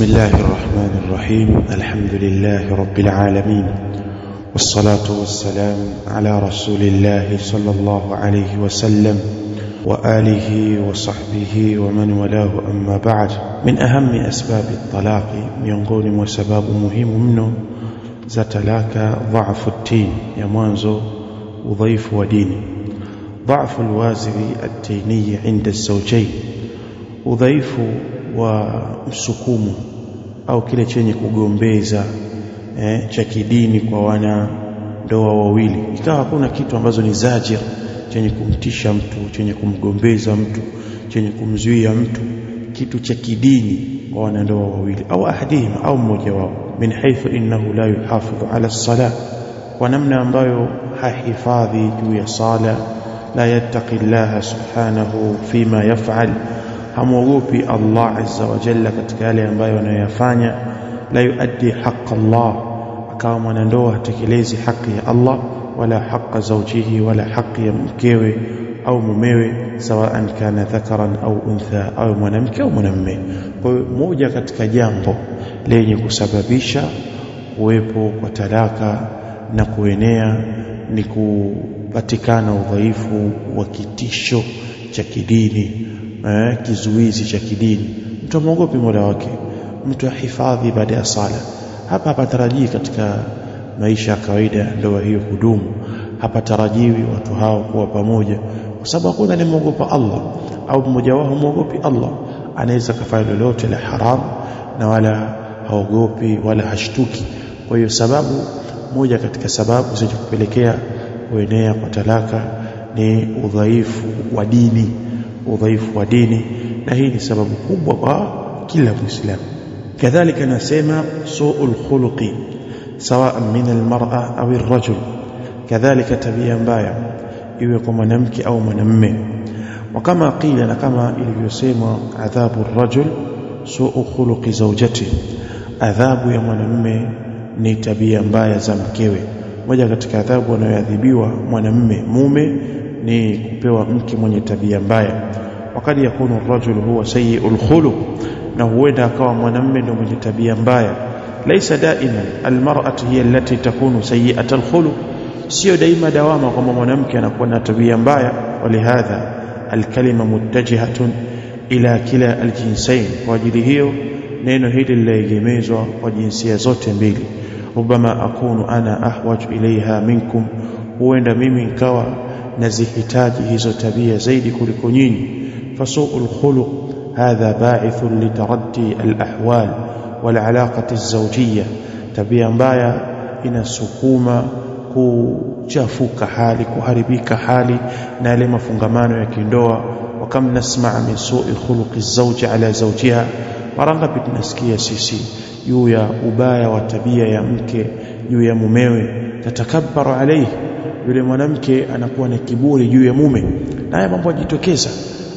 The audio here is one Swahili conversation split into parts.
بسم الله الرحمن الرحيم. الحمد لله رب العالمين. والصلاة والسلام على رسول الله صلى الله عليه وسلم وآله وصحبه ومن والاه أما بعد. من أهم أسباب الطلاق miongoni mwa sababu muhimu mno za talaka dhaafu الدين. ya mwanzo dini ضعف الوازر الديني عند الزوجين. udhaifu wa msukumo au kile chenye kugombeza eh, cha kidini kwa wana ndoa wawili. Ikawa hakuna kitu ambazo ni zajir chenye kumtisha mtu chenye kumgombeza mtu chenye kumzuia mtu kitu cha kidini kwa wanandoa wawili au ahadihim au mmoja wao. Min haythu innahu la yuhafidhu ala sala kwa namna ambayo hahifadhi juu ya sala la yattaqi llaha subhanahu fima yaf'al hamwogopi Allah azza wa jalla katika yale ambayo anayoyafanya. La yuaddi haqq Allah akawa mwanandoa hatekelezi haki ya Allah wala haqa zawjihi wala haki ya mkewe au mumewe sawaan kana dhakaran au untha au mwanamke au mwanamume kwa hiyo moja katika jambo lenye kusababisha kuwepo kwa talaka na kuenea ni kupatikana udhaifu wa kitisho cha kidini eh, kizuizi cha kidini. Mtu amwogopi mola wake. Mtu ahifadhi baada ya sala. Hapa hapatarajii katika maisha ya kawaida ndoa hiyo kudumu. Hapatarajiwi watu hao kuwa pamoja. Kwa sababu hakuna anayemwogopa Allah. Au mmoja wao mwogopi Allah. Anaweza kafanya lolote la haramu na wala haogopi wala hashtuki. Kwa hiyo sababu moja katika sababu zinazopelekea kuenea kwa talaka ni udhaifu wa dini udhaifu wa dini na hii ni sababu kubwa kwa kila muislamu. Kadhalika nasema suul khuluqi sawa min almar'a au arrajul. Kadhalika tabia mbaya iwe kwa mwanamke au mwanamume وكما na kama ilivyosemwa adhabu arrajul suu khuluqi zawjati. Adhabu ya mwanamume ni tabia mbaya za mkewe. Moja katika adhabu anayoadhibiwa mwanamume mume ni kupewa mke mwenye tabia mbaya. Wakati yakunu rajul huwa sayyi'ul khuluq na huenda akawa mwanamme ndio mwenye tabia mbaya. Laisa daima almar'atu hiya allati takunu sayyi'atal khuluq. Sio daima dawama kwamba mwanamke anakuwa na tabia mbaya. Walihadha alkalima muttajihatun ila kila aljinsain kwa ajili hiyo neno hili linaegemezwa kwa jinsia zote mbili. Rubama akunu ana ahwaj ilaiha minkum huenda mimi nikawa nazihitaji hizo tabia zaidi kuliko nyinyi. Fasuul khuluq hadha ba'ithun litaraddi alahwal walalaqati alzawjiyya tabia mbaya inasukuma kuchafuka hali kuharibika hali na yale mafungamano ya kindoa. Wakam nasma' min su'i khuluqi alzawji ala zawjiha? Mara ngapi tunasikia sisi juu ya ubaya wa tabia ya mke juu ya mumewe tatakabbaru alayhi yule mwanamke anakuwa na kiburi juu ya mume. Na naye mambo yajitokeza.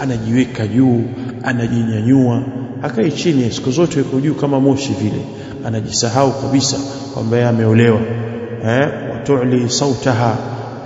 Anajiweka juu anajinyanyua akai chini siku zote yuko juu kama moshi vile. Anajisahau kabisa kwamba yeye ameolewa. Eh watuli sautaha.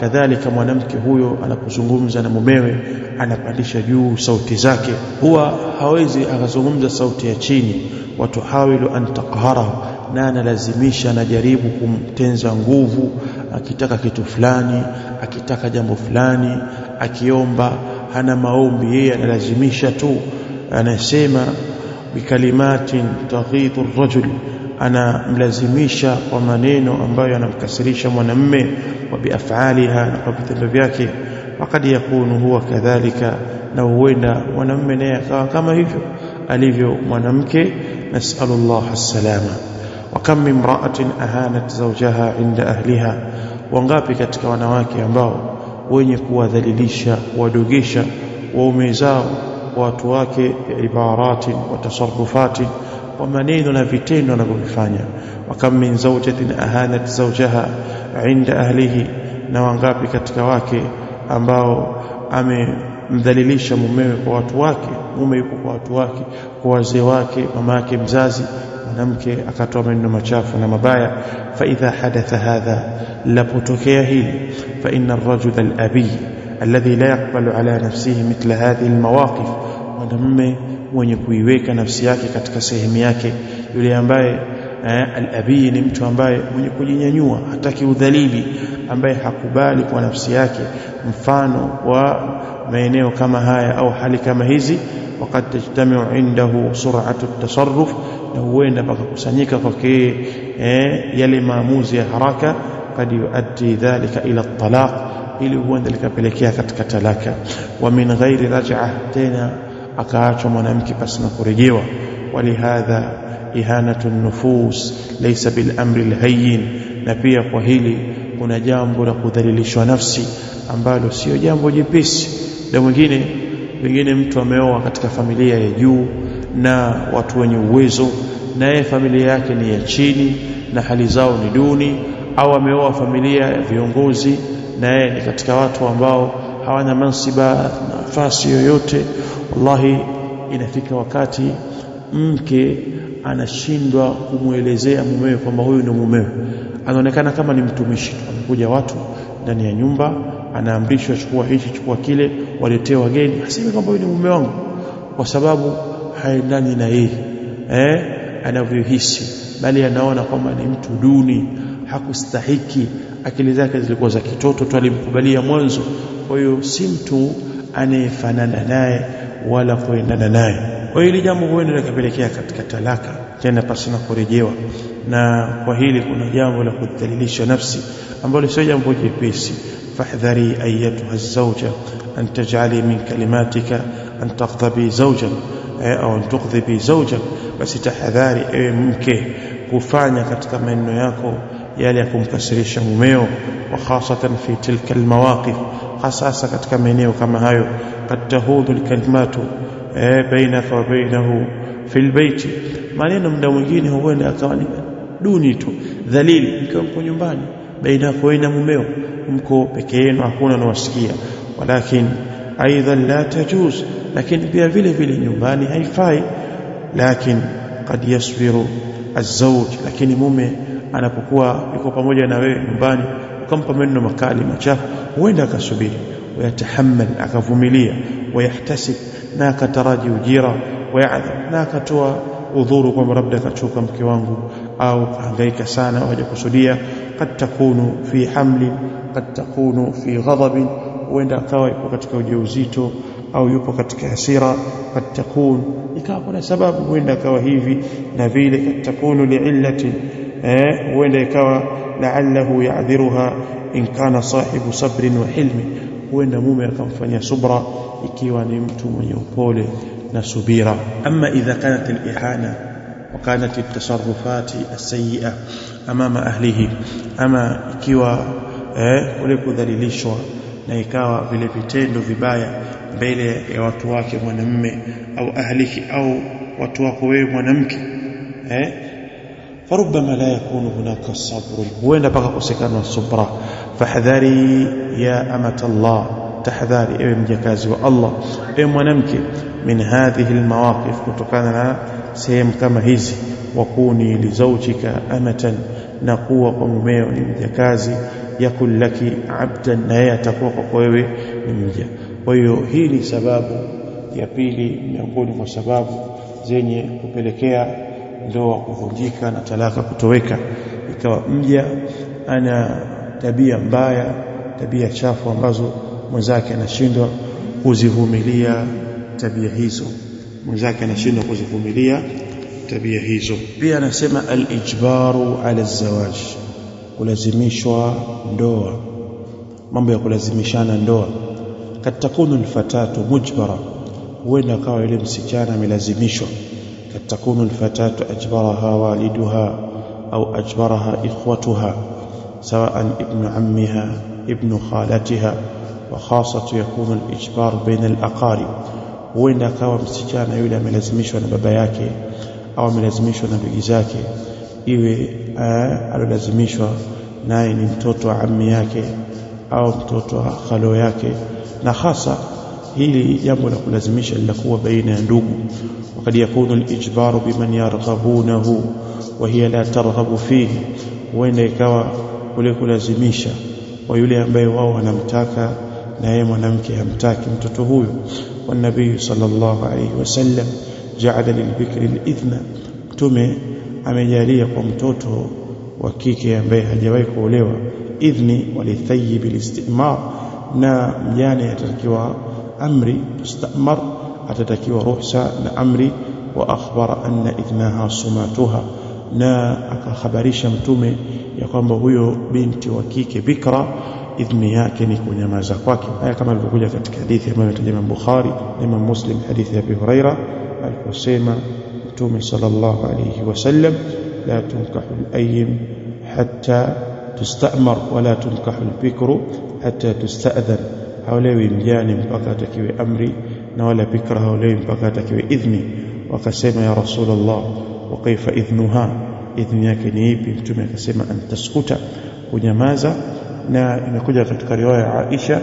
Kadhalika mwanamke huyo anapozungumza na mumewe anapandisha juu sauti zake. Huwa hawezi akazungumza sauti ya chini. Watuhawilu an taqharahu. Na analazimisha anajaribu kumtenza nguvu akitaka kitu fulani akitaka jambo fulani akiomba hana maombi yeye analazimisha tu. Anasema bikalimatin taghidhu rajul anamlazimisha kwa maneno ambayo yanamkasirisha mwanamme wa biafaliha na kwa vitendo vyake. Wakad yakunu huwa kadhalika na huenda mwanamme naye akawa kama hivyo alivyo mwanamke. Nasallallahu alsalama وكم من امرأة أهانت زوجها عند أهلها wangapi katika wanawake ambao wenye kuwadhalilisha kuwadogesha waume zao watu wake ibarati wa tasarrufati wa maneno na vitendo wanavyofanya wakam min zawjatin ahanat zawjaha inda ahlihi na wangapi katika wake ambao amemdhalilisha mumewe kwa watu wake mume yuko kwa watu wake kwa wazee wake mama yake mzazi mwanamke akatoa maneno machafu na mabaya fa idha hadatha hadha lapotokea hili fa inna ar-rajul al-abi alladhi la yaqbalu ala nafsihi mithla hadhihi al-mawaqif mwanamume mwenye kuiweka nafsi yake katika sehemu yake yule ambaye eh, al-abi ni mtu ambaye mwenye kujinyanyua hataki udhalili ambaye hakubali kwa nafsi yake mfano wa maeneo kama haya au hali kama hizi wakati tajtamiu indahu sur'atu at-tasarruf na huenda pakakusanyika kwake eh, yale maamuzi ya haraka kad yuaddi dhalika ila at-talaq ili huenda likapelekea katika talaka wa min ghairi raj'a tena akaachwa mwanamke pasi na kurejewa walihadha ihanatu nufus laysa bil amri alhayyin na pia kwa hili kuna jambo la kudhalilishwa nafsi ambalo sio jambo jepesi. Na mwingine pengine mtu ameoa katika familia ya juu na watu wenye uwezo na yeye familia yake ni ya chini na hali zao ni duni au ameoa familia ya viongozi na yeye ni katika watu ambao hawana mansiba nafasi yoyote. Wallahi inafika wakati mke anashindwa kumwelezea mumewe kwamba huyu ni mumewe anaonekana kama ni mtumishi amekuja watu ndani ya nyumba anaamrishwa chukua hichi chukua kile waletee wageni. Aseme kwamba ni mume wangu. Kwa sababu haendani na yeye eh anavyohisi. Bali anaona kwamba ni mtu duni hakustahiki. Akili zake zilikuwa za kitoto tu alimkubalia mwanzo. Kwa hiyo si mtu anayefanana naye wala kuendana naye. Kwa hili jambo huenda likapelekea katika talaka tena pasina kurejewa na kwa hili kuna jambo la kudhalilisha nafsi ambalo sio jambo jepesi fahdhari ayatuha zawja an taj'ali min kalimatika an taqtabi zawjan au an tuqdhibi zawjan basi tahadhari ewe mke kufanya katika maneno yako yale ya kumkasirisha mumeo wa hasatan fi tilka almawaqif hasasa katika maeneo kama hayo kad tahudu alkalimatu bainaka wa bainahu fil baiti maneno muda mwingine huenda akawa ni duni tu dhalili. Ikiwa mko nyumbani baina yako na mumeo mko peke yenu hakuna anawasikia. Walakin aidha la tajuz lakini pia vile vile nyumbani haifai. Lakin qad yasbiru azauj lakini mume anapokuwa yuko pamoja na wewe nyumbani ukampa maneno makali machafu huenda akasubiri wayatahammal akavumilia wayahtasib na akataraji ujira wayadhab na akatoa udhuru kwamba labda akachoka mke wangu au kuhangaika sana wajakusudia kad takunu fi hamli kad takunu fi ghadabin huenda akawa yupo katika ujauzito au yupo katika hasira kad takun ikawa kuna sababu huenda akawa hivi na vile kad takunu liillati eh ikawa la'allahu ya'dhiruha in kana sahibu sabrin wa hilmi huenda mume akamfanyia subra ikiwa ni mtu mwenye upole na subira. Ama idha kanat al-ihana وكانت التصرفات السيئة أمام أهله. أما إكوا أوليك ذلي ليشوا نايكاوا بلبتين ذو ذبايا بيلة واتواك ونمي أو أهلك أو واتواك ونمك فربما لا يكون هناك الصبر وين بقى أسكان الصبر فحذاري يا أمة الله تحذاري إبن جكازي والله إبن ونمك من هذه المواقف كنت كان لنا sehemu kama hizi wakuni lizaujika amatan na kuwa kwa mumeo ni mjakazi yakul laki abdan na yeye atakuwa kwa wewe ni mja. Kwa hiyo hii ni sababu ya pili miongoni mwa sababu zenye kupelekea ndoa kuvunjika na talaka kutoweka. Ikawa mja ana tabia mbaya tabia chafu ambazo mwenzake anashindwa kuzivumilia tabia hizo mwenzake anashindwa kuzivumilia tabia hizo pia anasema al-ijbaru ala zawaj kulazimishwa ndoa mambo ya kulazimishana ndoa katakunu alfatatu mujbara huenda akawa yule msichana amelazimishwa katakunu alfatatu ajbaraha waliduha au ajbaraha ikhwatuha سواء ابن عمها ابن خالتها وخاصة يكون الإجبار بين الأقارب huenda akawa msichana yule amelazimishwa na baba yake au amelazimishwa na ndugu zake. Iwe alolazimishwa naye ni mtoto wa ammi yake au mtoto wa khalo yake. Na hasa hili jambo la kulazimisha linakuwa baina ya ndugu. Wakad yakunu lijbaru biman yarghabunahu hiya la targhabu fihi. Huenda ikawa kule kulazimisha kwa yule ambaye wao wanamtaka na yeye mwanamke hamtaki mtoto huyo والنبي صلى الله عليه وسلم جعل للبكر الإذن mtume amejalia kwa mtoto wa kike ambaye hajawahi kuolewa idhni walithayyib alistimar na mjane atatakiwa amri tustamar atatakiwa ruhusa na amri wa akhbara anna idhnaha sumatuha Na akahabarisha mtume ya kwamba huyo binti wa kike bikra idhni yake ni kunyamaza kwake haya kama ilivyokuja katika hadithi ambayo imetaja Imam Bukhari na Imam Muslim hadithi ya Abi Huraira aliposema mtume sallallahu alayhi wasallam la tunkahu al-ayyim hatta tustamar wala tunkahu al-bikru hatta tusta'dhan hawlewi mjane mpaka atakiwe amri na wala bikra hawlewi mpaka atakiwe idhni wakasema ya rasulullah wa kaifa idhnuha idhni yake ni ipi? Mtume akasema antaskuta kunyamaza. Na imekuja katika riwaya ya Aisha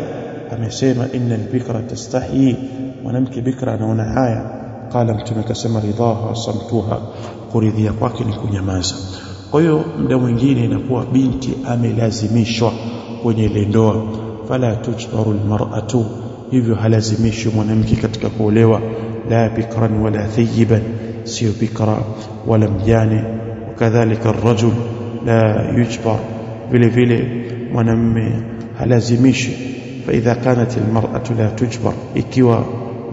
amesema inna albikra tastahi mwanamke bikra anaona haya. Qala mtume akasema ridaha samtuha kuridhia kwake ni kunyamaza. Kwa hiyo muda mwingine inakuwa binti amelazimishwa kwenye ile ndoa. Fala tujbaru almar'atu hivyo halazimishwi mwanamke katika kuolewa la bikran wala thayyiban سير بكرة ولم يعني وكذلك الرجل لا يجبر فيلي فيلي ونمي على زميشي فإذا كانت المرأة لا تجبر إكوا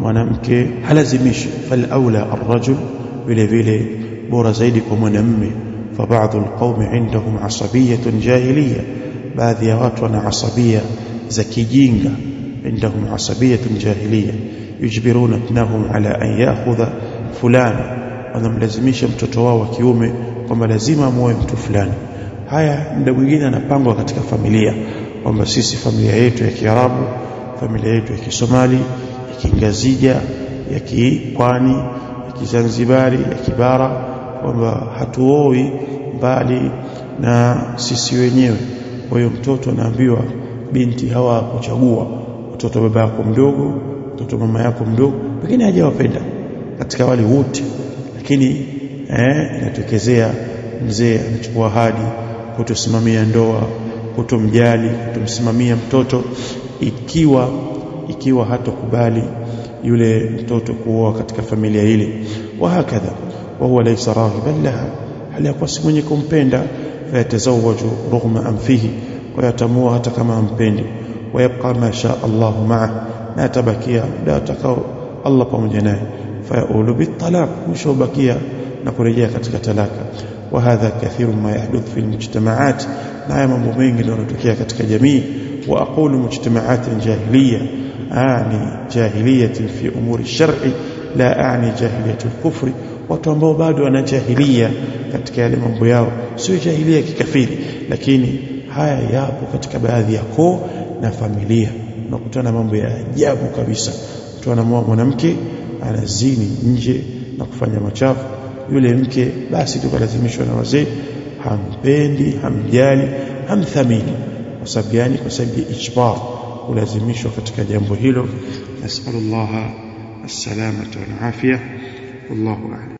ونمكي على زميشي فالأولى الرجل فيلي فيلي بور زيدك ونمي. فبعض القوم عندهم عصبية جاهلية بعض يواتنا عصبية زكيجينة عندهم عصبية جاهلية يجبرون ابنهم على أن يأخذ fulani wanamlazimisha mtoto wao wa kiume kwamba lazima muoe mtu fulani. Haya muda mwingine anapangwa katika familia kwamba sisi familia yetu ya Kiarabu familia yetu ya Kisomali ya Kingazija ya Kipwani ya Kizanzibari ya Kibara kwamba hatuoi mbali na sisi wenyewe. Kwa hiyo mtoto anaambiwa binti hawa kuchagua mtoto baba yako mdogo mtoto mama yako mdogo pengine hajawapenda katika wale wote. Lakini eh, inatokezea mzee anachukua ahadi kutosimamia ndoa kutomjali kutomsimamia mtoto ikiwa ikiwa hatokubali yule mtoto kuoa katika familia ile. Wa hakadha wa huwa laysa raghiban laha hali yakuwa si mwenye kumpenda fayatazawaju rughma anfihi kwa yatamua hata kama ampendi wayabqa ma sha Allahu ma'a na atabakia muda atakao Allah pamoja naye fayaulu bitalaq mwisho ubakia na kurejea katika talaka. Wa hadha kathiru ma yahduth fi almujtamaat na haya mambo mengi ndio yanatokea katika jamii. Wa aqulu mujtamaat jahiliya ani jahiliya fi umuri shar'i la ani jahiliya alkufri watu ambao bado wana jahilia katika yale mambo yao sio jahilia kikafiri lakini haya yapo katika baadhi ya koo na familia. Unakutana mambo ya ajabu kabisa. Mtu anamoa mwanamke anazini nje na kufanya machafu yule mke basi tukalazimishwa na wazee hampendi hamjali hamthamini kwa sababu gani kwa sababu ya ijbar kulazimishwa katika jambo hilo nasallallahu السلامه والعافيه والله اعلم